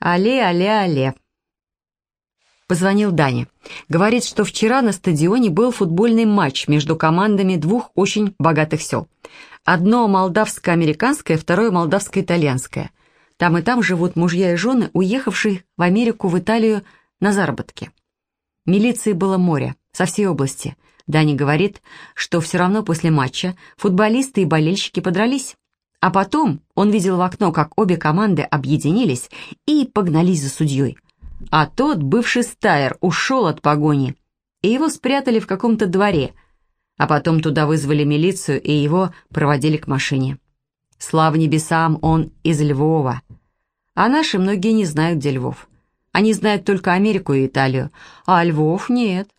Але, але, але. Позвонил Дане. Говорит, что вчера на стадионе был футбольный матч между командами двух очень богатых сел. Одно молдавско-американское, второе молдавско-итальянское. Там и там живут мужья и жены, уехавшие в Америку, в Италию на заработки. Милиции было море, со всей области. Дани говорит, что все равно после матча футболисты и болельщики подрались. А потом он видел в окно, как обе команды объединились и погнались за судьей а тот, бывший стайер, ушел от погони, и его спрятали в каком-то дворе, а потом туда вызвали милицию, и его проводили к машине. Слава небесам, он из Львова. А наши многие не знают, где Львов. Они знают только Америку и Италию, а Львов нет,